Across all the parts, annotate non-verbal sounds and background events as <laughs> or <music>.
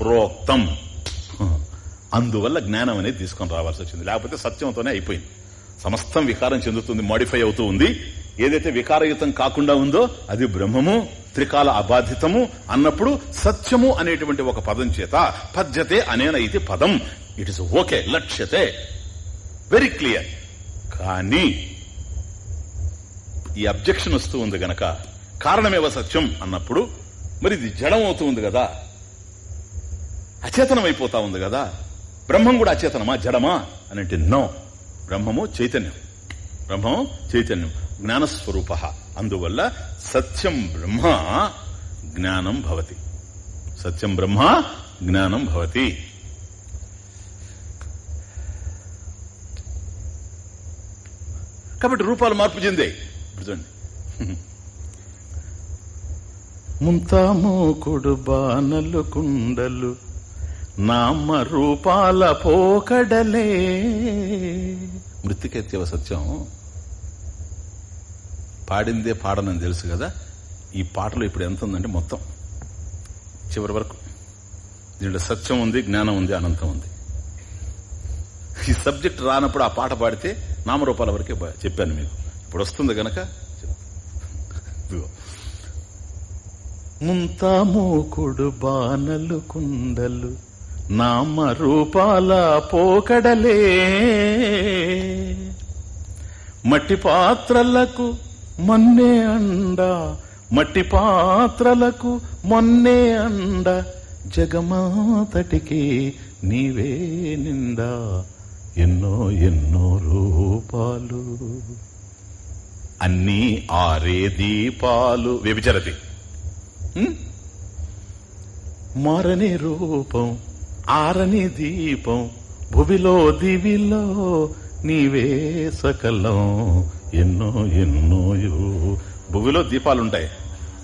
ప్రోక్తం. అందువల్ల జ్ఞానం అనేది తీసుకొని రావాల్సి వచ్చింది. లేకపోతే సత్యంతోనే అయిపోయింది. సమస్తం వికారం చెందుతుంది మాడిఫై అవుతూ ఉంది. ఏదైతే వికారయుతం కాకుండా ఉందో అది బ్రహ్మము త్రికాల అబాధితము అన్నప్పుడు సత్యము అనేటువంటి ఒక పదం చేత పద్యతే అనేన ఇది పదం. ఇట్ ఇస్ ఓకే లక్ష్యతే. వెరీ క్లియర్ కానీ ఈ అబ్జెక్షన్ వస్తూ ఉంది గనక కారణమేవ సత్యం అన్నప్పుడు మరి ఇది జడం అవుతూ ఉంది కదా. అచేతనం అయిపోతా ఉంది కదా? బ్రహ్మం కూడా అచేతనమా? జడమా? అని అంటే నో. బ్రహ్మము చైతన్యం. బ్రహ్మము చైతన్యం. జ్ఞానస్వరూప. అందువల్ల సత్యం బ్రహ్మ జ్ఞానం భవతి. సత్యం బ్రహ్మ జ్ఞానం భవతి. కాబట్టి రూపాలు మార్పు చెందే. చూడండి. ముంతామో కొడు బాణలు కుండలు నామ రూపాల పోకడలే. మృతికెత్తివ సత్యం. పాడిందే పాడనని తెలుసు కదా? ఈ పాటలో ఇప్పుడు ఎంత ఉందంటే మొత్తం. చివరి వరకు. దీంట్లో సత్యం ఉంది జ్ఞానం ఉంది అనంతం ఉంది. ఈ సబ్జెక్ట్ రానప్పుడు ఆ పాట పాడితే నామరూపాల వరకే చెప్పాను మీకు. ఇప్పుడు వస్తుంది గనక ముంతామోకుడు బాణలు కుండలు నామ రూపాల పోకడలే. మట్టి పాత్రలకు మొన్నే అండ మట్టి పాత్రలకు మొన్నే అండ. జగమాతటికి నీవే నిండా ఎన్నో ఎన్నో రూపాలు. అన్నీ ఆరే దీపాలు. వ్యభిచరతి. మారని రూపం. ఆరని దీపం భువిలో దివిలో నీవే సకలం. ఎన్నో ఎన్నోయో భువిలో దీపాలుంటాయి.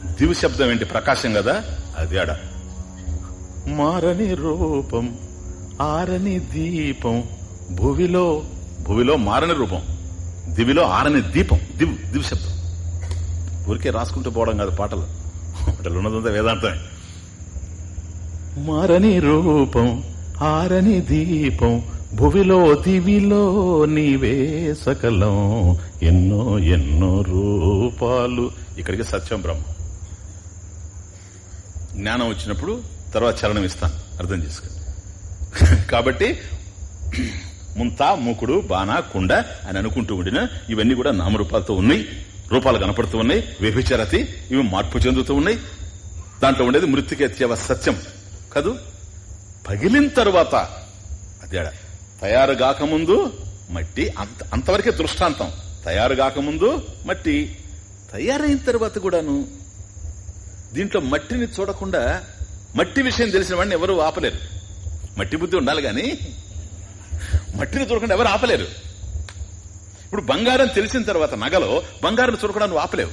దివి శబ్దం ఏంటి? ప్రకాశం కదా? అది ఆడ. మారని రూపం ఆరని దీపం భువిలో భువిలో మారని రూపం దివిలో ఆరని దీపం దివ్ దివ్ శబ్దం. ఊరికే రాసుకుంటూ పోవడం కాదు పాటలు. <laughs> పాటలు ఉన్నదంతా వేదాంతమే. మారని రూపం ఆరని దీపం భువిలో దివిలో నీవే సకలం. ఎన్నో ఎన్నో రూపాలు. ఇక్కడికి సత్యం బ్రహ్మ. జ్ఞానం వచ్చినప్పుడు తర్వాత చలనం ఇస్తాను. అర్థం చేసుకోండి. <laughs> కాబట్టి <clears throat> ముంతా మూకుడు బాణ కుండ అని అనుకుంటూ ఉండిన ఇవన్నీ కూడా నామరూపాలతో ఉన్నాయి. రూపాలు కనపడుతూ ఉన్నాయి. వ్యభిచరతి ఇవి మార్పు చెందుతూ ఉన్నాయి. దాంట్లో ఉండేది మృతికేత్యవ సత్యం. కదూ? పగిలిన తరువాత. అదేడ తయారు కాకముందు మట్టి అంత అంతవరకే దృష్టాంతం. తయారు కాకముందు మట్టి తయారైన తర్వాత కూడాను దీంట్లో మట్టిని చూడకుండా మట్టి విషయం తెలిసిన వాడిని ఎవరు ఆపలేరు. మట్టి బుద్ధి ఉండాలి కాని మట్టిని చూడకుండా ఎవరు ఆపలేరు. ఇప్పుడు బంగారం తెలిసిన తర్వాత నగలో బంగారం చూడకుండా నువ్వు ఆపలేవు.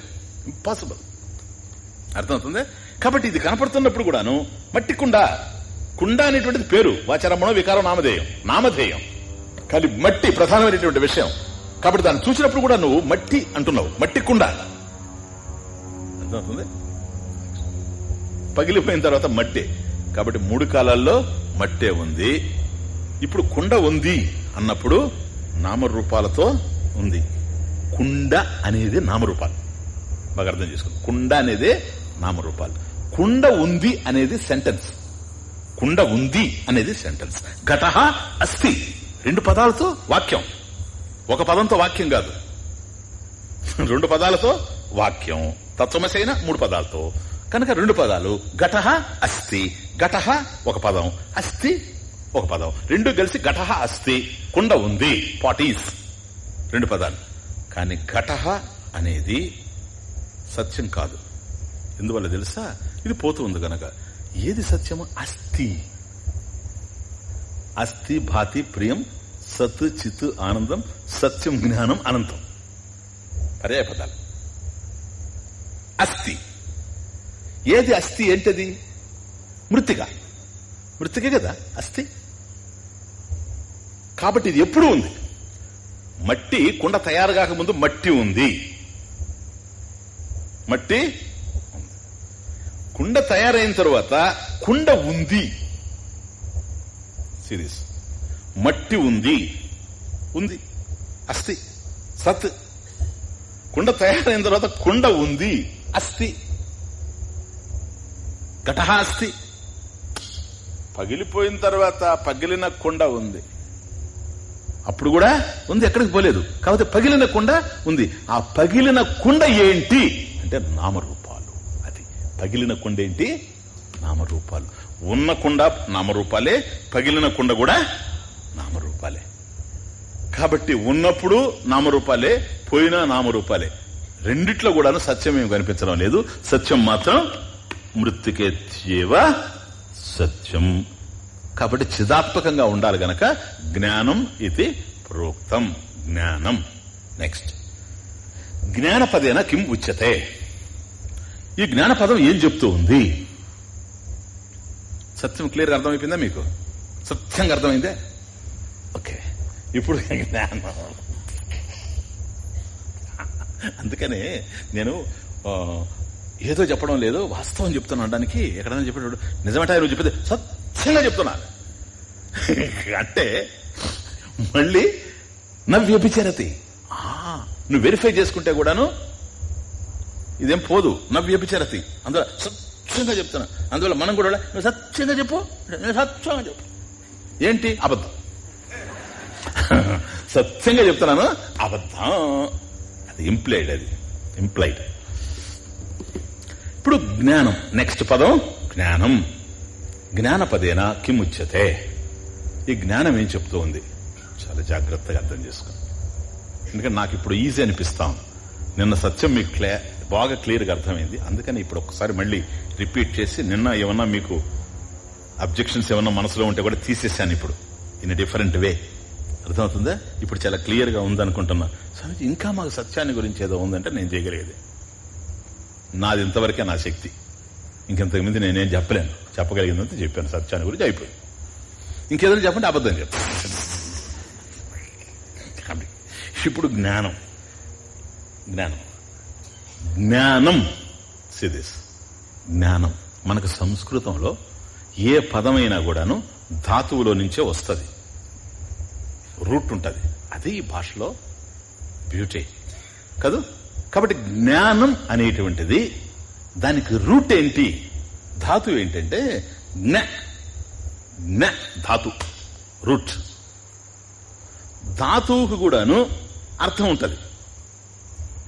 ఇంపాసిబుల్ అర్థమవుతుంది? కాబట్టి ఇది కనపడుతున్నప్పుడు కూడాను మట్టి కుండ. కుండ అనేటువంటిది పేరు. వాచరమ్మణం వికారం నామధేయం. నామధేయం. కానీ మట్టి ప్రధానమైనటువంటి విషయం. కాబట్టి దాన్ని చూసినప్పుడు కూడా నువ్వు మట్టి అంటున్నావు. మట్టి కుండ. అర్థమవుతుంది? పగిలిపోయిన తర్వాత మట్టే. కాబట్టి మూడు కాలాల్లో మట్టే ఉంది. ఇప్పుడు కుండ ఉంది అన్నప్పుడు నామరూపాలతో ఉంది. కుండ అనేది నామరూపాలు. బాగా అర్థం చేసుకోండి కుండ అనేది నామరూపాలు. కుండ ఉంది అనేది సెంటెన్స్ కుండ ఉంది అనేది సెంటెన్స్ ఘట అస్థి. రెండు పదాలతో వాక్యం. ఒక పదంతో వాక్యం కాదు. రెండు పదాలతో వాక్యం. తత్వమసైన మూడు పదాలతో. కనుక రెండు పదాలు ఘట అస్థి. ఘట ఒక పదం. అస్థి ఒక పదం. రెండు కలిసి ఘట అస్థి. కుండ ఉంది. పాటీస్ రెండు పదాలు. కానీ ఘట అనేది సత్యం కాదు. ఎందువల్ల తెలుసా? ఇది పోతూ ఉంది గనక. ఏది సత్యము? అస్థి. అస్థి భాతి ప్రియం సత్ చిత్ ఆనందం సత్యం జ్ఞానం అనంతం. పర్యాయ పదాలు అస్థి. ఏది అస్థి ఏంటది? మృతిక. మృతికే కదా అస్థి. కాబట్టి ఇది ఎప్పుడూ ఉంది. మట్టి కుండ తయారు కాకముందు మట్టి ఉంది. మట్టి కుండ తయారైన తరువాత కుండ ఉంది. సిరీస్ మట్టి ఉంది. ఉంది. అస్థి. సత్. కుండ తయారైన తర్వాత కుండ ఉంది. అస్థి. ఘట అస్థి. పగిలిపోయిన తర్వాత పగిలిన కుండ ఉంది. అప్పుడు కూడా ఉంది ఎక్కడికి పోలేదు. కాకపోతే పగిలిన కుండ ఉంది. ఆ పగిలిన కుండ ఏంటి? అంటే నామరూపాలు పగిలిన కుండ ఏంటి నామరూపాలు. ఉన్న కుండ నామరూపాలే పగిలిన కుండ కూడా నామరూపాలే. కాబట్టి ఉన్నప్పుడు నామరూపాలే పోయినా నామరూపాలే. రెండిట్లో కూడాను సత్యం ఏమి కనిపించడం లేదు. సత్యం మాత్రం మృతికేత్యేవ సత్యం. కాబట్టి చిదాత్మకంగా ఉండాలి గనక జ్ఞానం ఇది ప్రోక్తం. జ్ఞానం. నెక్స్ట్. జ్ఞానపదేన కిం ఉచ్యతే? ఈ జ్ఞానపదం ఏం చెప్తూ ఉంది? సత్యం క్లియర్గా అర్థమైపోయిందా మీకు? సత్యంగా అర్థమైందే? ఓకే ఇప్పుడు జ్ఞానం. అందుకనే నేను ఆ, ఏదో చెప్పడం లేదు వాస్తవం చెప్తున్నా అనడానికి ఎక్కడైనా చెప్పేటప్పుడు నిజమంటే నువ్వు చెప్పేది సత్యంగా చెప్తున్నాను అంటే మళ్ళీ నా వ్యభిచరతి ఆ, నువ్వు వెరిఫై చేసుకుంటే కూడాను ఇదేం పోదు. నవ్యభిచరతి అందువల్ల సత్యంగా చెప్తున్నా. అందువల్ల మనం కూడా నువ్వు సత్యంగా చెప్పు. సత్యంగా చెప్పు. ఏంటి? అబద్ధం. <laughs> సత్యంగా చెప్తున్నాను. అబద్ధం. అది ఇంప్లైడ్ అది. ఇంప్లైడ్ ఇప్పుడు జ్ఞానం. నెక్స్ట్ పదం. జ్ఞానం. జ్ఞానపదేన కిముచ్యతే. ఈ జ్ఞానం ఏం చెప్తూ ఉంది? చాలా జాగ్రత్తగా అర్థం చేసుకోండి ఎందుకంటే నాకు ఇప్పుడు ఈజీ అనిపిస్తాం నిన్న సత్యం మీకు బాగా క్లియర్గా అర్థమైంది. అందుకని ఇప్పుడు ఒకసారి మళ్ళీ రిపీట్ చేసి నిన్న ఏమన్నా మీకు అబ్జెక్షన్స్ ఏమన్నా మనసులో ఉంటే కూడా తీసేశాను ఇప్పుడు. In different way. అర్థమవుతుందా? ఇప్పుడు చాలా క్లియర్గా ఉందనుకుంటున్నా. స్వామిజీ ఇంకా మాకు సత్యాన్ని గురించి ఏదో ఉందంటే నేను చేయగలిగేది. నాది ఇంతవరకే నా శక్తి. ఇంకెంతకు నేనేం చెప్పలేను. చెప్పగలిగిందంతా చెప్పాను. సత్యాన్ని గురించి అయిపోయింది. ఇంకేదైనా చెప్పండి అబద్ధం చెప్పండి. ఇప్పుడు జ్ఞానం. జ్ఞానం. జ్ఞానం సిదిస్. జ్ఞానం మనకు సంస్కృతంలో ఏ పదమైనా కూడాను ధాతువులో నుంచే వస్తుంది. రూట్ ఉంటుంది. అది ఈ భాషలో బ్యూటీ. కదూ? కాబట్టి జ్ఞానం అనేటువంటిది దానికి రూట్ ఏంటి? ధాతు ఏంటంటే జ్ఞ. జ్ఞ ధాతు రూట్. ధాతువుకు కూడాను అర్థం ఉంటుంది.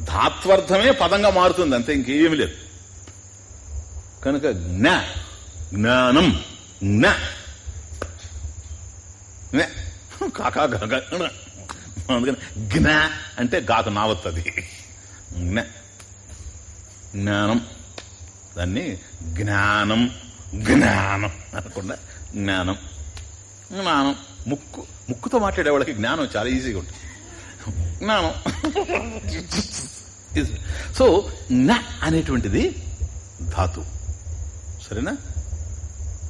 ధాత్వర్థమే పదంగా మారుతుంది అంతే ఇంకేమీ లేదు. కనుక జ్ఞ జ్ఞానం జ్ఞ. కాకా అందుకని జ్ఞ అంటే గాక నావత్తది జ్ఞ. జ్ఞానం. దాన్ని జ్ఞానం జ్ఞానం అనకుండా జ్ఞానం. జ్ఞానం. ముక్కు ముక్కుతో మాట్లాడే వాళ్ళకి జ్ఞానం చాలా ఈజీగా ఉంటుంది. జ్ఞానం సో న అనేటువంటిది ధాతు. సరేనా?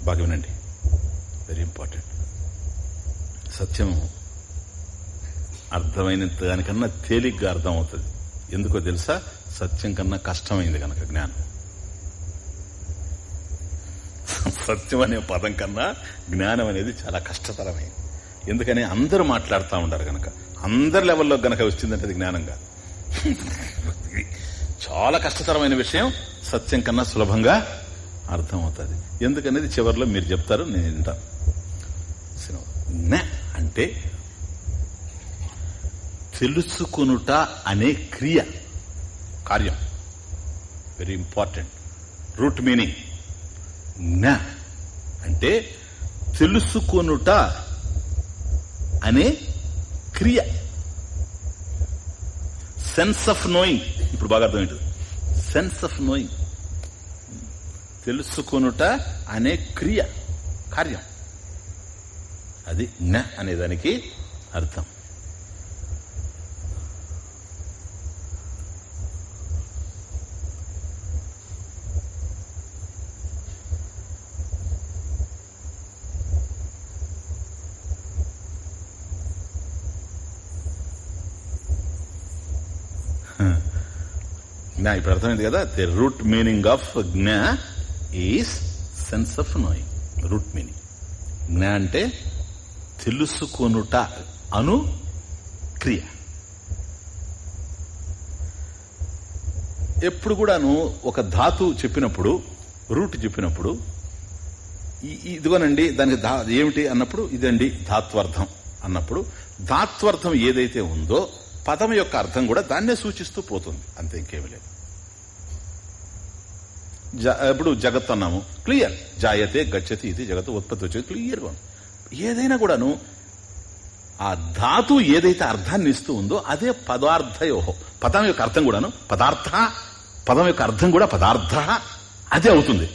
బాగా వినండి. వెరీ ఇంపార్టెంట్ సత్యం అర్థమైనంత దానికన్నా తేలిగ్గా అర్థం అవుతుంది ఎందుకో తెలుసా? సత్యం కన్నా కష్టమైంది కనుక జ్ఞానం. సత్యం అనే పదం కన్నా జ్ఞానం అనేది చాలా కష్టతరమైంది. ఎందుకని? అందరూ మాట్లాడుతూ ఉంటారు గనక. అందరి లెవెల్లో గనక వచ్చిందంటే అది జ్ఞానంగా చాలా కష్టతరమైన విషయం సత్యం కన్నా సులభంగా అర్థమవుతుంది. ఎందుకనేది చివరిలో మీరు చెప్తారు నేను వింటాను. అంటే తెలుసుకొనుట అనే క్రియ. కార్యం. వెరీ ఇంపార్టెంట్ రూట్ మీనింగ్ జ్ఞా అంటే తెలుసుకొనుట అనే క్రియ. సెన్స్ ఆఫ్ నోయింగ్ ఇప్పుడు బాగా అర్థమైంది. సెన్స్ ఆఫ్ నోయింగ్ తెలుసుకొనుట అనే క్రియ కార్యం. అది జ్ఞ అనేదానికి అర్థం జ్ఞా ఇప్పుడు అర్థమైంది కదా? ది రూట్ మీనింగ్ ఆఫ్ జ్ఞా is sense of knowing root meaning జ్ఞా అంటే తెలుసుకొనుట అను క్రియ. ఎప్పుడు కూడాను ఒక ధాతు చెప్పినప్పుడు రూట్ చెప్పినప్పుడు ఇదిగోనండి దానికి ఏమిటి అన్నప్పుడు ఇదండి ధాత్వర్థం అన్నప్పుడు ధాత్వర్థం ఏదైతే ఉందో పదం యొక్క అర్థం కూడా దాన్నే సూచిస్తూ పోతుంది. అంతే ఇంకేమి లేదు. ఇప్పుడు జగత్ అన్నాము. క్లియర్ జాయతే గచ్చతి ఇది జగత్ ఉత్పత్తి వచ్చేది క్లియర్గా ఏదైనా కూడాను ఆ ధాతు ఏదైతే అర్థాన్ని ఇస్తూ ఉందో అదే పదార్థయోహో. పదం యొక్క అర్థం కూడాను పదార్థ పదం యొక్క అర్థం కూడా పదార్థ. అదే అవుతుంది.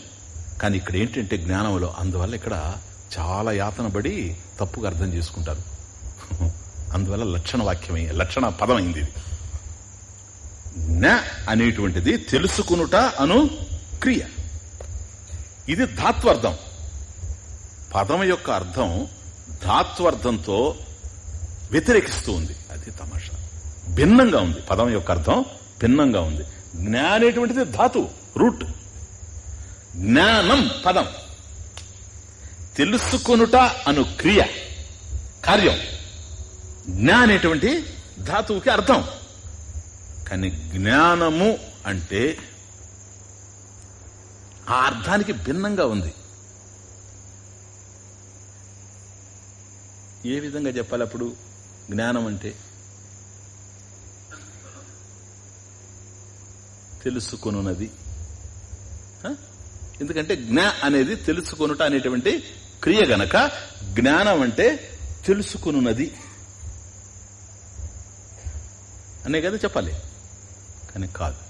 కానీ ఇక్కడ ఏంటంటే జ్ఞానంలో అందువల్ల ఇక్కడ చాలా యాతన పడి తప్పుగా అర్థం చేసుకుంటారు. అందువల్ల లక్షణ వాక్యమై లక్షణ పదమైంది అయింది ఇది అనేటువంటిది తెలుసుకునుట అను క్రియ. ఇది ధాత్వర్థం. పదం యొక్క అర్థం ధాత్వర్థంతో వ్యతిరేకిస్తూ ఉంది అది తమాషా. భిన్నంగా ఉంది. పదం యొక్క అర్థం భిన్నంగా ఉంది. జ్ఞానేటువంటిది ధాతు రూట్. జ్ఞానం పదం. తెలుసుకొనుట అను క్రియ కార్యం. జ్ఞా అనేటువంటి ధాతువుకి అర్థం. కానీ జ్ఞానము అంటే ఆ అర్థానికి భిన్నంగా ఉంది. ఏ విధంగా చెప్పాలి అప్పుడు? జ్ఞానం అంటే? తెలుసుకొనున్నది. ఎందుకంటే జ్ఞా అనేది తెలుసుకొనుట అనేటువంటి క్రియ గనక జ్ఞానం అంటే తెలుసుకునున్నది. అనే కదా చెప్పాలి. కానీ కాదు.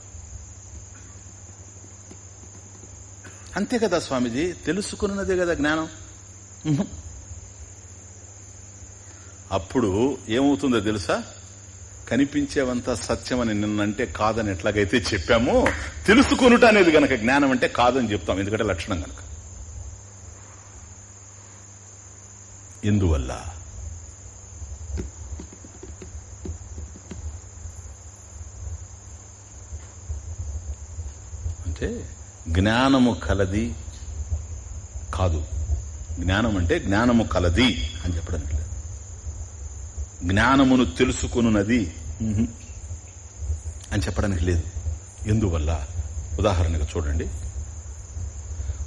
అంతే కదా స్వామిజీ? తెలుసుకున్నదే కదా జ్ఞానం. అప్పుడు ఏమవుతుందో తెలుసా? కనిపించేవంతా సత్యం అని నిన్నంటే కాదని ఎట్లాగైతే చెప్పామో తెలుసుకొనుట అనేది గనక జ్ఞానం అంటే కాదని చెప్తాం. ఎందుకంటే లక్షణం గనక. ఎందువల్ల? అంటే జ్ఞానము కలది కాదు. జ్ఞానం అంటే జ్ఞానము కలది అని చెప్పడానికి లేదు. జ్ఞానమును తెలుసుకున్నది అని చెప్పడానికి లేదు. ఎందువల్ల? ఉదాహరణగా చూడండి.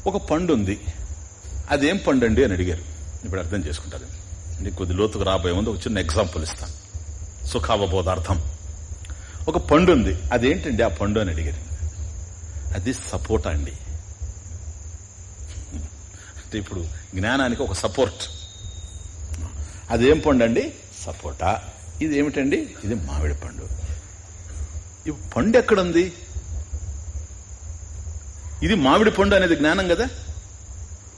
ఒక పండు ఉంది అదేం పండు అండి అని అడిగారు. ఇప్పుడు అర్థం చేసుకుంటారు. అంటే కొద్ది లోతుకు రాబోయే ముందు ఒక చిన్న ఎగ్జాంపుల్ ఇస్తాను. సుఖావబోధార్థం. ఒక పండు ఉంది అదేంటండి ఆ పండు అని అడిగారు. అది సపోర్ట్ అండి. అంటే ఇప్పుడు జ్ఞానానికి ఒక సపోర్ట్ అదేం పండు అండి సపోటా ఇది ఏమిటండి? ఇది మామిడి పండు. ఈ పండు ఎక్కడుంది? ఇది మామిడి పండు అనేది జ్ఞానం కదా?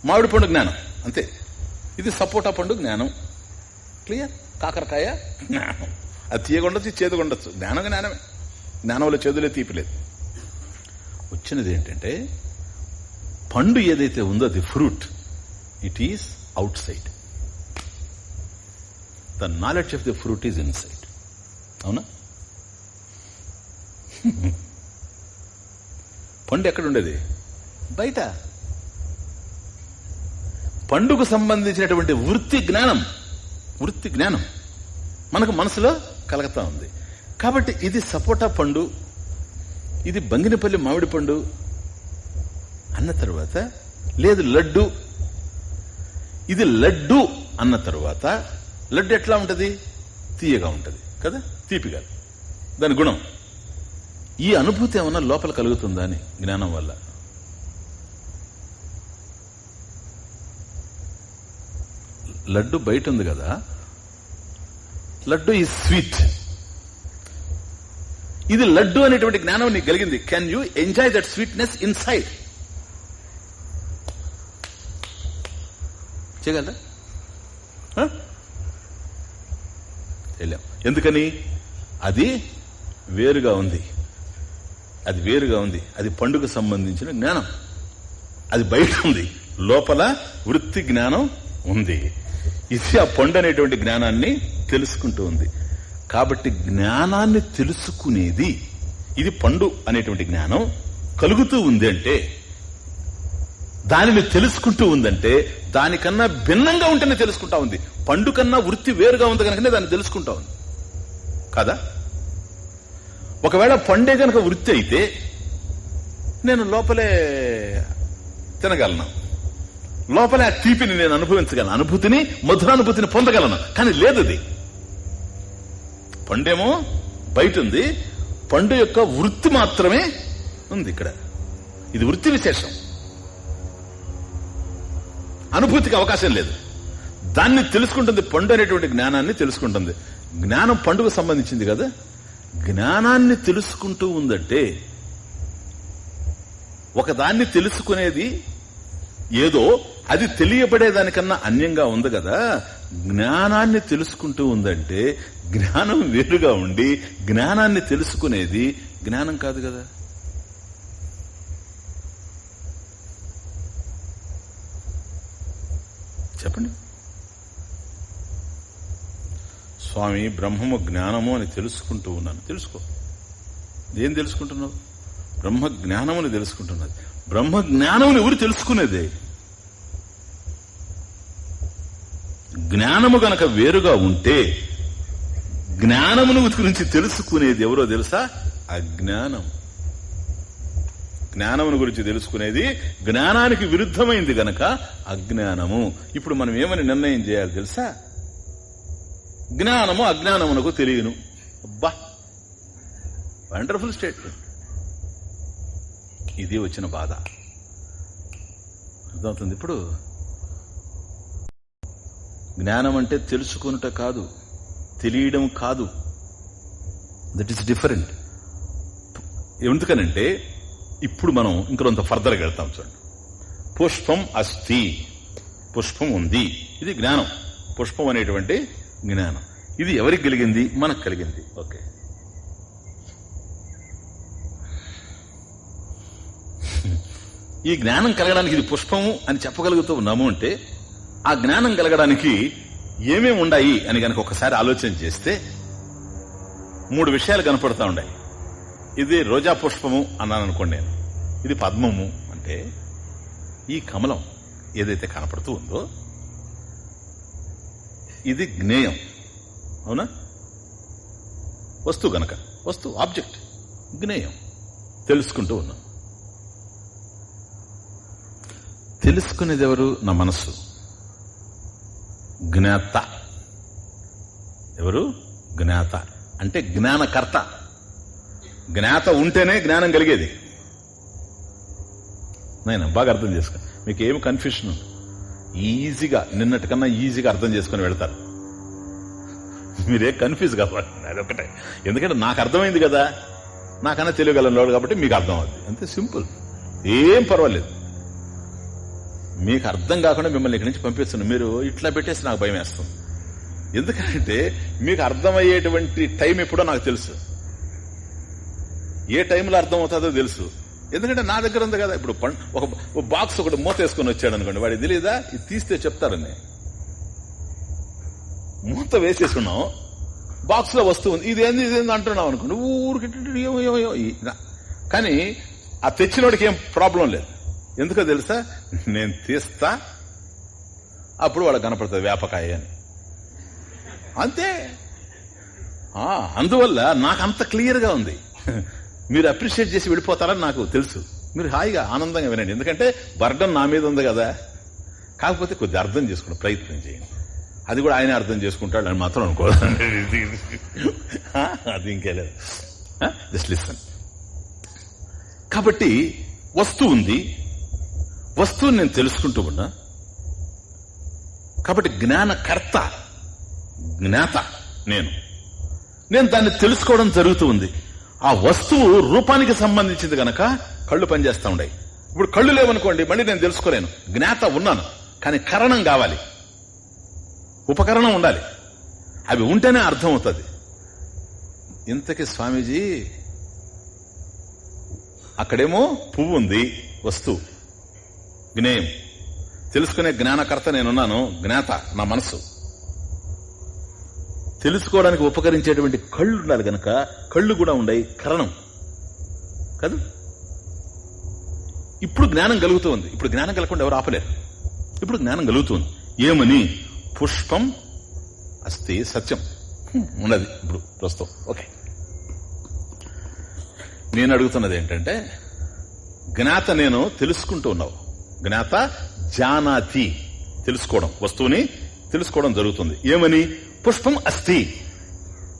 మామిడి పండు జ్ఞానం అంతే. ఇది సపోటా పండు? జ్ఞానం. క్లియర్ కాకరకాయ? జ్ఞానం. అది తీయకుండొచ్చు చేదుకుండొచ్చు జ్ఞానం జ్ఞానమే. జ్ఞానంలో చేదులే తీపిలేదు వచ్చినది ఏంటంటే పండు ఏదైతే ఉందో అది fruit it is outside the knowledge of the fruit is inside అవునా? <laughs> పండు ఎక్కడుండేది బయట. పండుకు సంబంధించినటువంటి వృత్తి జ్ఞానం వృత్తి జ్ఞానం మనకు మనసులో కలగతా ఉంది. కాబట్టి ఇది సపోటా పండు ఇది బంగినపల్లి మామిడి పండు అన్న తర్వాత లేదు లడ్డు. ఇది లడ్డు అన్న తరువాత లడ్డు ఎట్లా ఉంటుంది? తీయగా ఉంటుంది కదా? తీపిగా. దాని గుణం. ఈ అనుభూతి ఏమన్నా లోపల కలుగుతుందా అని జ్ఞానం వల్ల? లడ్డు బయట ఉంది కదా? లడ్డు ఈ స్వీట్. ఇది లడ్డు అనేటువంటి జ్ఞానం నీకు కలిగింది. Can you enjoy that sweetness inside చేయగలరా వెళ్ళాం. ఎందుకని? అది వేరుగా ఉంది. అది వేరుగా ఉంది. అది పండుగ సంబంధించిన జ్ఞానం. అది బయట ఉంది. లోపల వృత్తి జ్ఞానం ఉంది. ఇది ఆ పండు అనేటువంటి జ్ఞానాన్ని తెలుసుకుంటూ ఉంది. కాబట్టి జ్ఞానాన్ని తెలుసుకునేది ఇది పండు అనేటువంటి జ్ఞానం కలుగుతూ ఉంది అంటే దానిని తెలుసుకుంటూ ఉందంటే దానికన్నా భిన్నంగా ఉంటేనే తెలుసుకుంటా ఉంది. పండు కన్నా వృత్తి వేరుగా ఉంది కనుకనే దాన్ని తెలుసుకుంటా ఉంది. కదా? ఒకవేళ పండే కనుక వృత్తి అయితే నేను లోపలే తినగలను. లోపలే ఆ తీపిని నేను అనుభవించగలను. అనుభూతిని మధురానుభూతిని పొందగలను. కానీ లేదు అది పండేమో? బయట ఉంది పండు యొక్క వృత్తి మాత్రమే ఉంది ఇక్కడ. ఇది వృత్తి విశేషం. అనుభూతికి అవకాశం లేదు. దాన్ని తెలుసుకుంటుంది పండు అనేటువంటి జ్ఞానాన్ని తెలుసుకుంటుంది. జ్ఞానం పండుగ సంబంధించింది కదా? జ్ఞానాన్ని తెలుసుకుంటూ ఉందంటే ఒకదాన్ని తెలుసుకునేది ఏదో అది తెలియబడేదానికన్నా అన్యంగా ఉంది కదా? జ్ఞానాన్ని తెలుసుకుంటూ ఉందంటే జ్ఞానం వేరుగా ఉండి జ్ఞానాన్ని తెలుసుకునేది జ్ఞానం కాదు కదా? చెప్పండి. స్వామి బ్రహ్మము జ్ఞానము అని తెలుసుకుంటూ ఉన్నాను. తెలుసుకో. ఏం తెలుసుకుంటున్నావు? బ్రహ్మ జ్ఞానముని తెలుసుకుంటున్నది. బ్రహ్మ జ్ఞానముని ఎవరు తెలుసుకునేదే? జ్ఞానము గనక వేరుగా ఉంటే జ్ఞానమును గురించి తెలుసుకునేది ఎవరో తెలుసా? అజ్ఞానం. జ్ఞానమును గురించి తెలుసుకునేది జ్ఞానానికి విరుద్ధమైంది గనక అజ్ఞానము. ఇప్పుడు మనం ఏమని నిర్ణయం చేయాలి తెలుసా? జ్ఞానము అజ్ఞానమునకు తెలియను. అబ్బా! వండర్ఫుల్ స్టేట్మెంట్ ఇది వచ్చిన బాధ. అర్థమవుతుంది ఇప్పుడు? జ్ఞానం అంటే తెలుసుకునుట కాదు. తెలియడం కాదు. దట్ ఈస్ డిఫరెంట్ ఎందుకనంటే ఇప్పుడు మనం ఇంకొంత ఫర్దర్గా వెళ్తాం చూడండి. పుష్పం అస్థి. పుష్పం ఉంది. ఇది జ్ఞానం. పుష్పం అనేటువంటి జ్ఞానం. ఇది ఎవరికి కలిగింది? మనకు కలిగింది. ఓకే. ఈ జ్ఞానం కలగడానికి ఇది పుష్పము అని చెప్పగలుగుతూ ఉన్నాము అంటే ఆ జ్ఞానం కలగడానికి ఏమేమి ఉన్నాయి అని గనక ఒకసారి ఆలోచన చేస్తే మూడు విషయాలు కనపడతా ఉన్నాయి ఇది రోజా పుష్పము అన్నాను అనుకోండి నేను. ఇది పద్మము అంటే ఈ కమలం ఏదైతే కనపడుతూ ఉందో ఇది జ్ఞేయం. అవునా? వస్తువు గనక వస్తువు ఆబ్జెక్ట్ జ్ఞేయం. తెలుసుకుంటూ ఉన్నాం. తెలుసుకునేది ఎవరు? నా మనస్సు. జ్ఞాత. ఎవరు? జ్ఞాత. అంటే జ్ఞానకర్త. జ్ఞాత ఉంటేనే జ్ఞానం కలిగేది. నేను బాగా అర్థం చేసుకో. మీకు ఏమి కన్ఫ్యూషన్ ఈజీగా నిన్నటికన్నా ఈజీగా అర్థం చేసుకుని వెళ్తారు. మీరే కన్ఫ్యూజ్ కాబట్టి అదొకటే ఎందుకంటే నాకు అర్థమైంది కదా. నాకన్నా తెలియగలను కాబట్టి మీకు అర్థం అవుతుంది అంతే సింపుల్. ఏం పర్వాలేదు. మీకు అర్థం కాకుండా మిమ్మల్ని ఇక్కడి నుంచి పంపిస్తున్నాను. మీరు ఇట్లా పెట్టేసి నాకు భయం వేస్తుంది. ఎందుకంటే మీకు అర్థమయ్యేటువంటి టైం ఎప్పుడో నాకు తెలుసు. ఏ టైంలో అర్థమవుతుందో తెలుసు. ఎందుకంటే నా దగ్గర ఉంది కదా. ఇప్పుడు ఒక బాక్స్ ఒకటి మూత వేసుకొని వచ్చాడు అనుకోండి. వాడికి తెలియదా ఇది తీస్తే చెప్తారని మూత వేసేసున్నాం బాక్స్లో వస్తువు ఉంది. ఇదేంది ఇదేంది అంటున్నావు అనుకోండి. ఊరికి ఏమో కానీ ఆ తెచ్చినోడికి ఏం ప్రాబ్లం లేదు. ఎందుకో తెలుసా? నేను తీస్తా అప్పుడు వాళ్ళకి కనపడుతుంది వేపకాయ అని. అంతే. అందువల్ల నాకు అంత క్లియర్గా ఉంది. మీరు అప్రిషియేట్ చేసి వెళ్ళిపోతారని నాకు తెలుసు. మీరు హాయిగా ఆనందంగా వినండి. ఎందుకంటే బర్డన్ నా మీద ఉంది కదా. కాకపోతే కొద్ది అర్థం చేసుకుని ప్రయత్నం చేయండి. అది కూడా ఆయన అర్థం చేసుకుంటాడు అని మాత్రం అనుకోదండి. అది ఇంకేలేదు జస్ట్ లిసన్. కాబట్టి వస్తువు ఉంది. వస్తువుని నేను తెలుసుకుంటూ ఉన్నా. కాబట్టి జ్ఞానకర్త జ్ఞాత నేను. నేను దాన్ని తెలుసుకోవడం జరుగుతూ ఉంది. ఆ వస్తువు రూపానికి సంబంధించింది గనక కళ్ళు పనిచేస్తూ ఉన్నాయి ఇప్పుడు కళ్ళు లేవనుకోండి మళ్ళీ నేను తెలుసుకోలేను. జ్ఞాత ఉన్నాను కానీ కరణం కావాలి. ఉపకరణం ఉండాలి. అవి ఉంటేనే అర్థం అవుతుంది ఇంతకీ స్వామీజీ అక్కడేమో పువ్వు ఉంది వస్తువు. జ్ఞేయం. తెలుసుకునే జ్ఞానకర్త నేనున్నాను జ్ఞాత నా మనసు తెలుసుకోవడానికి ఉపకరించేటువంటి కళ్ళు ఉండాలి గనక కళ్ళు కూడా ఉండయి కరణం. కాదు? ఇప్పుడు జ్ఞానం కలుగుతుంది. ఇప్పుడు జ్ఞానం కలగకుండా ఎవరు ఆపలేరు. ఇప్పుడు జ్ఞానం కలుగుతుంది. ఏమని? పుష్పం అస్తి సత్యం. ఉన్నది ఇప్పుడు ప్రస్తుతం. ఓకే. నేను అడుగుతున్నది ఏంటంటే జ్ఞాత నేను తెలుసుకుంటూ ఉన్నావు. జ్ఞాత జానాతి. తెలుసుకోవడం వస్తువుని తెలుసుకోవడం జరుగుతుంది. ఏమని? పుష్పం అస్థి.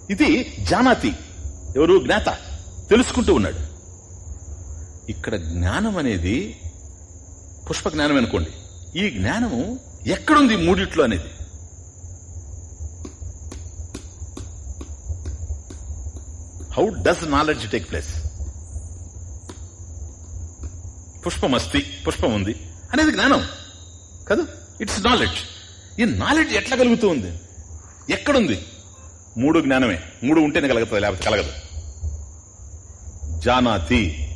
ఇది జానాతి. ఎవరు? జ్ఞాత. తెలుసుకుంటూ ఉన్నాడు. ఇక్కడ జ్ఞానం అనేది పుష్ప జ్ఞానం అనుకోండి. ఈ జ్ఞానము ఎక్కడుంది మూడిట్లో అనేది? How does knowledge take place పుష్పం అస్తి పుష్పం ఉంది. అనేది జ్ఞానం. కదా? ఇట్స్ నాలెడ్జ్ ఈ నాలెడ్జ్ ఎట్లా కలుగుతూ ఉంది ఎక్కడుంది? మూడు జ్ఞానమే. మూడు ఉంటేనే కలుగుతుంది లేకపోతే కలగదు. జానాతి.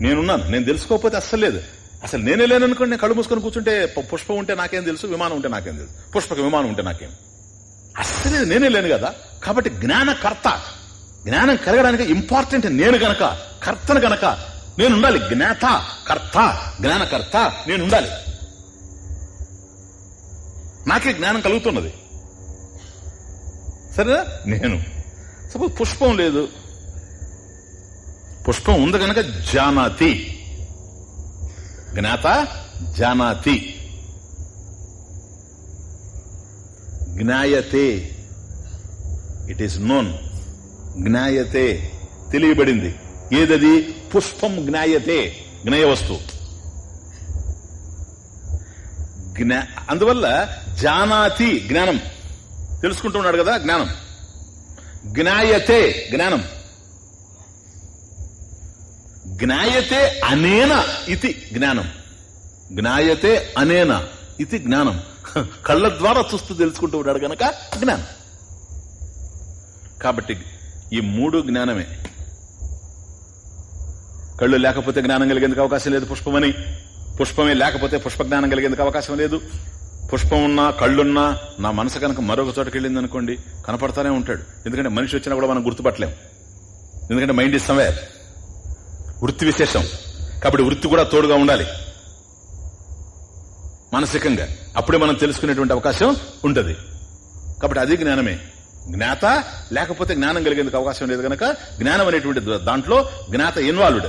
నేనున్నాను. నేను తెలుసుకోకపోతే అస్సలు లేదు. అసలు నేనే లేననుకోండి నేను కళ్ళు మూసుకొని కూర్చుంటే పుష్పం ఉంటే నాకేం తెలుసు విమానం ఉంటే నాకేం తెలుసు. పుష్పక విమానం ఉంటే నాకేం. అస్సలే నేనే లేను కదా. కాబట్టి జ్ఞానకర్త. జ్ఞానం కలగడానికి ఇంపార్టెంట్ నేను గనక కర్తను గనక నేను ఉండాలి జ్ఞాత కర్త జ్ఞానకర్త నేను ఉండాలి నాకే జ్ఞానం కలుగుతున్నది. సరేనా? నేను. సపోజ్ పుష్పం లేదు. పుష్పం ఉంది కనుక జానాతి. జ్ఞాత జానాతి. జ్ఞాయతే. ఇట్ ఈస్ నోన్ జ్ఞాయతే. తెలియబడింది. ఏదది? పుష్పం జ్ఞాయతే జ్ఞేయ వస్తువు జ్ఞా అందువల్ల జానాతి జ్ఞానం. తెలుసుకుంటున్నాడు కదా జ్ఞానం. జ్ఞాయతే జ్ఞానం. జ్ఞాయతే అనేన ఇది జ్ఞానం. జ్ఞాయతే అనేన ఇది జ్ఞానం. <laughs> కళ్ళ ద్వారా చూస్తూ తెలుసుకుంటూ ఉన్నాడు గనక జ్ఞానం. కాబట్టి ఈ మూడు జ్ఞానమే. కళ్ళు లేకపోతే జ్ఞానం కలిగేందుకు అవకాశం లేదు. పుష్పమని. పుష్పమే లేకపోతే పుష్ప జ్ఞానం కలిగేందుకు అవకాశం లేదు. పుష్పం ఉన్నా కళ్ళున్నా నా మనసు కనుక మరొక చోటకి వెళ్ళింది అనుకోండి కనపడతానే ఉంటాడు. ఎందుకంటే మనిషి వచ్చినా కూడా మనం గుర్తుపట్టలేం. ఎందుకంటే మైండ్ ఇస్ సమ్వేర్. వృత్తి విశేషం. కాబట్టి వృత్తి కూడా తోడుగా ఉండాలి. మానసికంగా. అప్పుడే మనం తెలుసుకునేటువంటి అవకాశం ఉంటుంది. కాబట్టి అది జ్ఞానమే. జ్ఞాత లేకపోతే జ్ఞానం కలిగేందుకు అవకాశం లేదు కనుక జ్ఞానం అనేటువంటి దాంట్లో జ్ఞాత ఇన్వాల్వ్డ్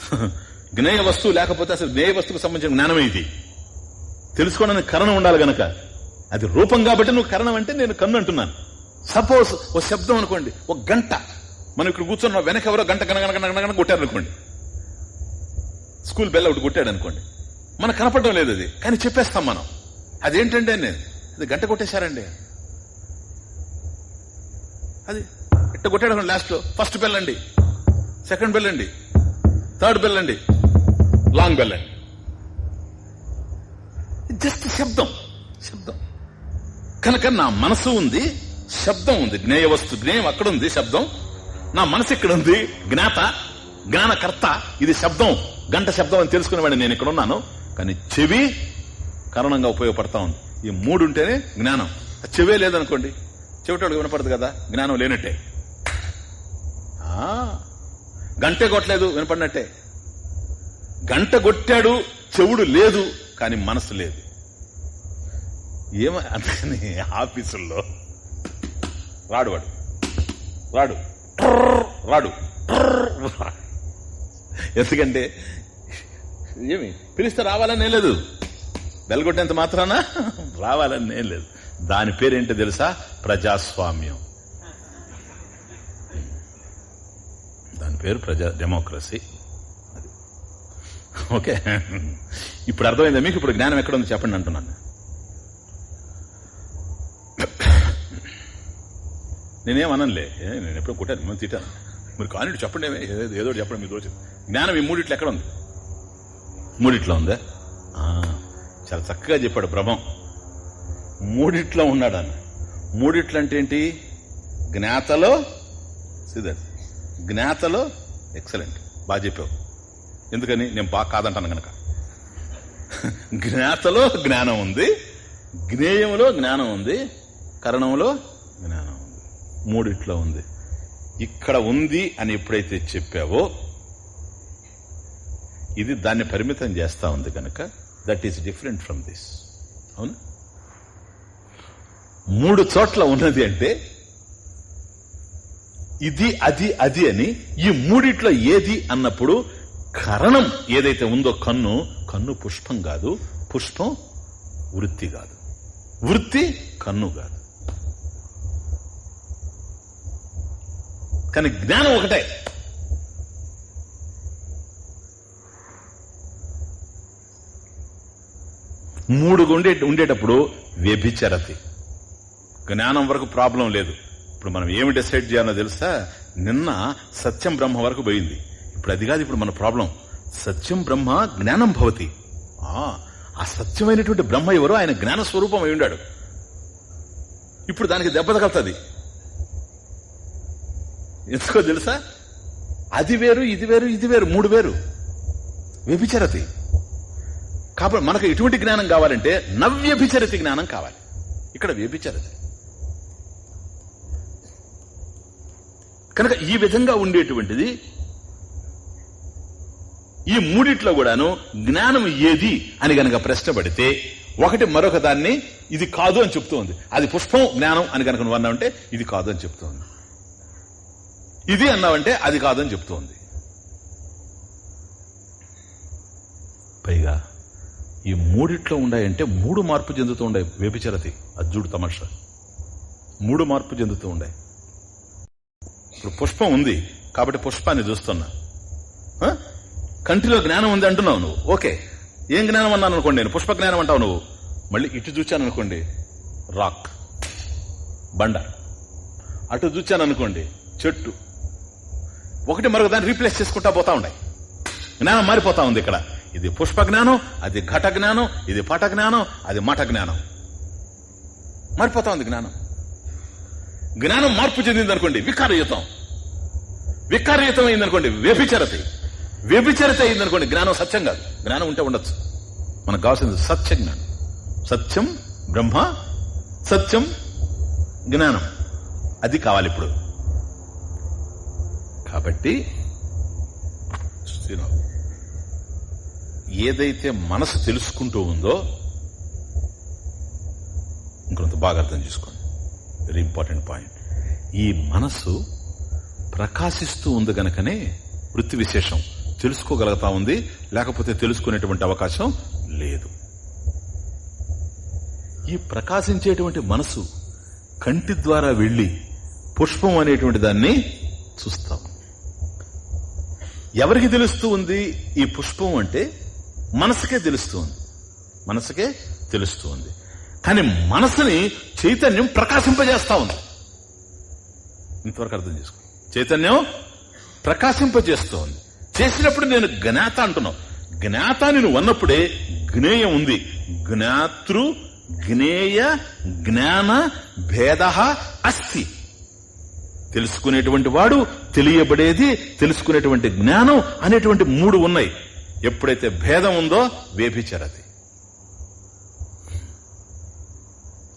<laughs> జ్ఞేయ వస్తువు లేకపోతే అసలు జ్ఞేయ వస్తువుకు సంబంధించిన జ్ఞానమే ఇది. తెలుసుకోవడానికి కరణం ఉండాలి గనక. అది రూపం కాబట్టి నువ్వు కరణం అంటే నేను కన్ను అంటున్నాను. సపోజ్ ఓ శబ్దం అనుకోండి ఒక గంట. మనం ఇక్కడ కూర్చున్న వెనక ఎవరో గంట గన గన గన కొట్టారు అనుకోండి. స్కూల్ బెల్ ఒకటి కొట్టాడు అనుకోండి. మనకు కనపడడం లేదు అది కానీ చెప్పేస్తాం మనం. అదేంటంటే నేను అది గంట కొట్టేశారండి. అది ఇట్ట కొట్టాడు అనుకోండి లాస్ట్ ఫస్ట్ బెల్ అండి. సెకండ్ బెల్ అండి. థర్డ్ బెల్ అండి. లాంగ్ బెల్ అండి. జస్ట్ శబ్దం శబ్దం. కనుక నా మనసు ఉంది శబ్దం ఉంది. జ్ఞేయ వస్తు జ్ఞేయం అక్కడ ఉంది శబ్దం. నా మనసు ఇక్కడ ఉంది జ్ఞాత జ్ఞానకర్త. ఇది శబ్దం గంట శబ్దం అని తెలుసుకునేవాడిని నేను ఇక్కడ ఉన్నాను. కానీ చెవి కారణంగా ఉపయోగపడతా ఉంది. ఈ మూడు ఉంటేనే జ్ఞానం చెవే లేదనుకోండి. చెవిటోడు వినపడదు కదా జ్ఞానం లేనట్టే. ఆ, గంటే కొట్టలేదు వినపడినట్టే. గంట కొట్టాడు చెవుడు లేదు కానీ మనసు లేదు. ఏమ అందుకని ఆఫీసుల్లో. రాడు వాడు. రాడు. రాడు. ఎందుకంటే ఏమి పిలిస్తే రావాలని లేదు. బెల్గొట్టేంత మాత్రాన? రావాలని లేదు. దాని పేరేంటో తెలుసా? ప్రజాస్వామ్యం. పేరు ప్రజా డెమోక్రసీ అది. ఓకే. ఇప్పుడు అర్థమైందా మీకు? ఇప్పుడు జ్ఞానం ఎక్కడ ఉంది చెప్పండి అంటున్నాను. నేనేమనలే ఏ, నేను ఎప్పుడు కొట్టాను మిమ్మల్ని తిట్టాను. మీరు కానీ చెప్పండి ఏదో- చెప్పండి మీరు రోజు జ్ఞానం ఈ మూడిట్లో ఎక్కడ ఉంది? మూడిట్లో ఉందా? ఆ, చాలా చక్కగా చెప్పాడు బ్రహ్మం మూడిట్లో ఉన్నాడు అన్న. మూడిట్లో అంటే ఏంటి? జ్ఞాతలో సిద్ధర్ జ్ఞాతలో ఎక్సలెంట్. బాగా చెప్పావు. ఎందుకని? నేను బాగా కాదంటాను గనక. జ్ఞాతలో జ్ఞానం ఉంది జ్ఞేయంలో జ్ఞానం ఉంది కరణంలో జ్ఞానం ఉంది. మూడిట్లో ఉంది. ఇక్కడ ఉంది అని ఎప్పుడైతే చెప్పావో ఇది దాన్ని పరిమితం చేస్తా ఉంది కనుక that is different from this అవును? మూడు చోట్ల ఉన్నది అంటే ఇది అది అది అని ఈ మూడిట్లో ఏది అన్నప్పుడు కరణం ఏదైతే ఉందో కన్ను కన్ను పుష్పం కాదు పుష్పం వృత్తి కాదు. వృత్తి కన్ను కాదు. కానీ జ్ఞానం ఒకటే. మూడు ఉండే ఉండేటప్పుడు వ్యభిచరతి. జ్ఞానం వరకు ప్రాబ్లం లేదు. ఇప్పుడు మనం ఏమి డిసైడ్ చేయాలో తెలుసా? నిన్న సత్యం బ్రహ్మ వరకు పోయింది. ఇప్పుడు అది కాదు ఇప్పుడు మన ప్రాబ్లం. సత్యం బ్రహ్మ జ్ఞానం భవతి. ఆ ఆ సత్యమైనటువంటి బ్రహ్మ ఎవరు ఆయన జ్ఞాన స్వరూపం అయి ఉండాడు. ఇప్పుడు దానికి దెబ్బ తగలుతుంది. ఎందుకో తెలుసా? అది వేరు ఇది వేరు ఇది వేరు మూడు వేరు. వ్యభిచరతి. కాబట్టి మనకు ఎటువంటి జ్ఞానం కావాలంటే నవ్యభిచరతి జ్ఞానం కావాలి. ఇక్కడ వ్యభిచరతి. కనుక ఈ విధంగా ఉండేటువంటిది. ఈ మూడిట్లో కూడాను జ్ఞానం ఏది అని గనక ప్రశ్న పడితే ఒకటి మరొక దాన్ని ఇది కాదు అని చెప్తోంది. అది పుష్పం జ్ఞానం అని కనుక నువ్వు అన్నావంటే ఇది కాదు అని చెప్తోంది. ఇది అన్నావంటే అది కాదని చెప్తోంది. పైగా ఈ మూడిట్లో ఉండాయంటే మూడు మార్పు చెందుతూ ఉండే వ్యభిచరతి అజ్జుడు తమాషా మూడు మార్పు చెందుతూ ఉండే. ఇప్పుడు పుష్పం ఉంది కాబట్టి పుష్పాన్ని చూస్తున్నా. కంటిలో జ్ఞానం ఉంది అంటున్నావు నువ్వు. ఓకే. ఏం జ్ఞానం అన్నాను అనుకోండి నేను. పుష్ప జ్ఞానం అంటావు నువ్వు. మళ్ళీ ఇటు చూచాను అనుకోండి. రాక్. బండ. అటు చూచాను అనుకోండి. చెట్టు. ఒకటి మరొక దాన్ని రీప్లేస్ చేసుకుంటా పోతా ఉన్నాయి. జ్ఞానం మారిపోతా ఉంది ఇక్కడ. ఇది పుష్ప జ్ఞానం అది ఘట జ్ఞానం ఇది పట జ్ఞానం అది మఠ జ్ఞానం. మారిపోతా ఉంది జ్ఞానం. జ్ఞానం మార్పు చెందింది అనుకోండి వికారయుతం. వికారయుతం అయింది అనుకోండి వ్యభిచరతి. వ్యభిచరత అయింది అనుకోండి జ్ఞానం సత్యం కాదు. జ్ఞానం ఉంటే ఉండొచ్చు. మనకు కావాల్సింది సత్య జ్ఞానం. సత్యం బ్రహ్మ సత్యం జ్ఞానం. అది కావాలి ఇప్పుడు. కాబట్టి ఏదైతే మనసు తెలుసుకుంటూ ఉందో ఇంకొంత బాగా అర్థం చేసుకోండి. వెరీ ఇంపార్టెంట్ పాయింట్ ఈ మనస్సు ప్రకాశిస్తూ ఉంది గనకనే వృత్తి విశేషం. తెలుసుకోగలుగుతా ఉంది లేకపోతే తెలుసుకునేటువంటి అవకాశం లేదు. ఈ ప్రకాశించేటువంటి మనసు కంటి ద్వారా వెళ్ళి పుష్పం అనేటువంటి దాన్ని చూస్తాం. ఎవరికి తెలుస్తూ ఉంది ఈ పుష్పం అంటే మనసుకే తెలుస్తూ ఉంది. మనసుకే తెలుస్తూ ఉంది. అనే మనసుని చైతన్యం ప్రకాశింపజేస్తా ఉంది. ఇంతవరకు అర్థం చేసుకో. చైతన్యం ప్రకాశింపజేస్తూ ఉంది చేసినప్పుడు నేను జ్ఞాత అంటున్నావు. జ్ఞాత అని నువ్వు అన్నప్పుడే జ్ఞేయం ఉంది. జ్ఞాతృ జ్ఞేయ జ్ఞాన భేద అస్తి. తెలుసుకునేటువంటి వాడు తెలియబడేది తెలుసుకునేటువంటి జ్ఞానం అనేటువంటి మూడు ఉన్నాయి. ఎప్పుడైతే భేదం ఉందో వేభిచరది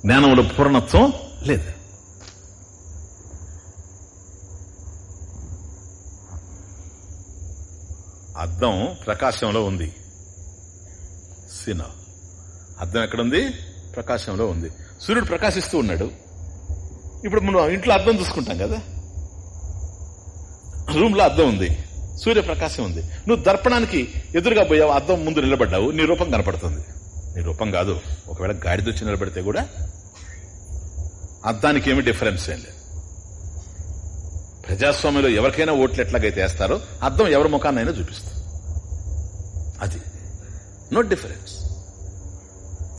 జ్ఞానంలో పూర్ణత్వం లేదు. అద్దం ప్రకాశంలో ఉంది. సిన. అద్దం ఎక్కడుంది? ప్రకాశంలో ఉంది. సూర్యుడు ప్రకాశిస్తూ ఉన్నాడు. ఇప్పుడు మనం ఇంట్లో అద్దం చూసుకుంటాం కదా? రూమ్లో అద్దం ఉంది. సూర్యప్రకాశం ఉంది. నువ్వు దర్పణానికి ఎదురుగా పోయావు అద్దం ముందు నిలబడ్డావు నీ రూపం కనపడుతుంది. నీ రూపం కాదు. ఒకవేళ గాడిదొచ్చి నిలబడితే కూడా అద్దానికి ఏమి డిఫరెన్స్ ఏం లేదు. ప్రజాస్వామ్యంలో ఎవరికైనా ఓట్లు ఎట్లాగైతే వేస్తారో అద్దం ఎవరి ముఖాన్నైనా చూపిస్తారు అది. నో డిఫరెన్స్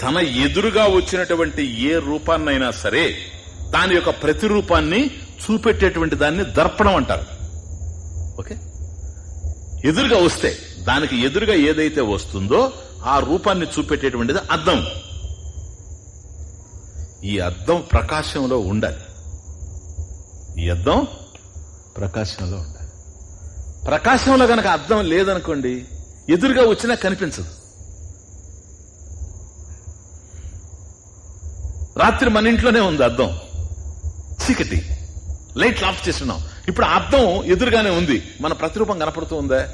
తన ఎదురుగా వచ్చినటువంటి ఏ రూపాన్నైనా సరే దాని యొక్క ప్రతిరూపాన్ని చూపెట్టేటువంటి దాన్ని దర్పణం అంటారు. ఓకే ఎదురుగా వస్తే దానికి ఎదురుగా ఏదైతే వస్తుందో ఆ రూపాన్ని చూపెట్టేటువంటిది అద్దం. ఈ అద్దం ప్రకాశంలో ఉండాలి. ఈ అద్దం ప్రకాశంలో ఉండాలి. ప్రకాశంలో గనక అద్దం లేదనుకోండి ఎదురుగా వచ్చినా కనిపించదు. రాత్రి మన ఇంట్లోనే ఉంది అద్దం. చీకటి. లైట్లు ఆఫ్ చేస్తున్నాం. ఇప్పుడు అర్థం అద్దం ఎదురుగానే ఉంది. మన ప్రతిరూపం కనపడుతూ ఉందా?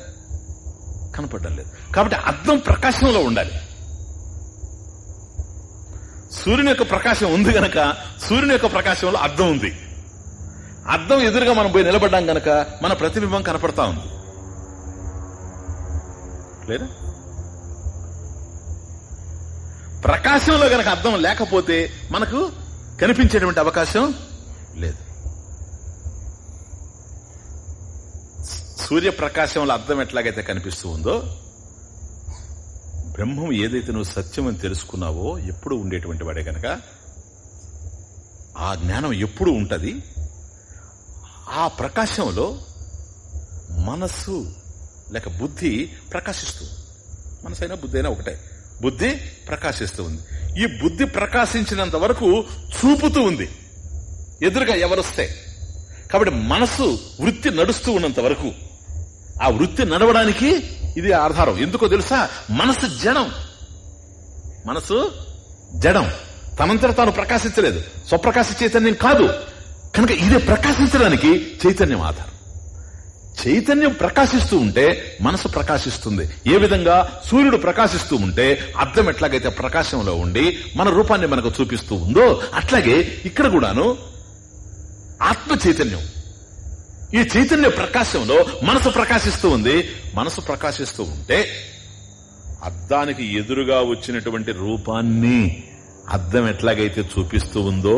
కనపడడం లేదు. కాబట్టి అద్దం ప్రకాశంలో ఉండాలి. సూర్యుని యొక్క ప్రకాశం ఉంది గనక సూర్యుని యొక్క ప్రకాశంలో అర్థం ఉంది. అర్థం ఎదురుగా మనం పోయి నిలబడ్డాం గనక మన ప్రతిబింబం కనపడతా ఉంది. లేదా? ప్రకాశంలో గనక అర్థం లేకపోతే మనకు కనిపించేటువంటి అవకాశం లేదు. సూర్యప్రకాశంలో అర్థం ఎట్లాగైతే కనిపిస్తూ ఉందో బ్రహ్మం ఏదైతే నువ్వు సత్యం అని తెలుసుకున్నావో ఎప్పుడు ఉండేటువంటి వాడే కనుక ఆ జ్ఞానం ఎప్పుడు ఉంటుంది. ఆ ప్రకాశంలో మనస్సు లేక బుద్ధి ప్రకాశిస్తుంది మనసు అయినా బుద్ధి అయినా ఒకటే. బుద్ధి ప్రకాశిస్తూ ఉంది. ఈ బుద్ధి ప్రకాశించినంత వరకు చూపుతూ ఉంది. ఎదురుగా ఎవరొస్తే. కాబట్టి మనసు వృత్తి నడుస్తూ ఉన్నంత వరకు ఆ వృత్తి నడవడానికి ఇది ఆధారం. ఎందుకో తెలుసా? మనసు జడం. మనసు జడం. తనంతట తాను ప్రకాశించలేదు. స్వప్రకాశ చైతన్యం కాదు. కనుక ఇది ప్రకాశించడానికి చైతన్యం ఆధారం. చైతన్యం ప్రకాశిస్తూ ఉంటే మనసు ప్రకాశిస్తుంది. ఏ విధంగా? సూర్యుడు ప్రకాశిస్తూ ఉంటే అర్థం ఎట్లాగైతే ప్రకాశంలో ఉండి మన రూపాన్ని మనకు చూపిస్తూ ఉందో అట్లాగే ఇక్కడ కూడాను ఆత్మ చైతన్యం. ఈ చైతన్య ప్రకాశంలో మనసు ప్రకాశిస్తూ ఉంది. మనసు ప్రకాశిస్తూ ఉంటే అద్దానికి ఎదురుగా వచ్చినటువంటి రూపాన్ని అద్దం ఎట్లాగైతే చూపిస్తూ ఉందో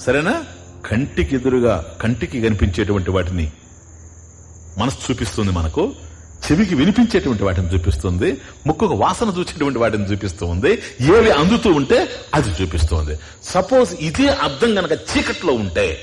సరేనా? కంటికి ఎదురుగా కంటికి కనిపించేటువంటి వాటిని మనసు చూపిస్తుంది మనకు చెవికి వినిపించేటువంటి వాటిని చూపిస్తుంది ముక్కుకు వాసన చూసేటువంటి వాటిని చూపిస్తూ ఉంది ఏవి అందుతూ ఉంటే అది చూపిస్తుంది. సపోజ్ ఇదే అర్థం గనక చీకట్లో ఉంటే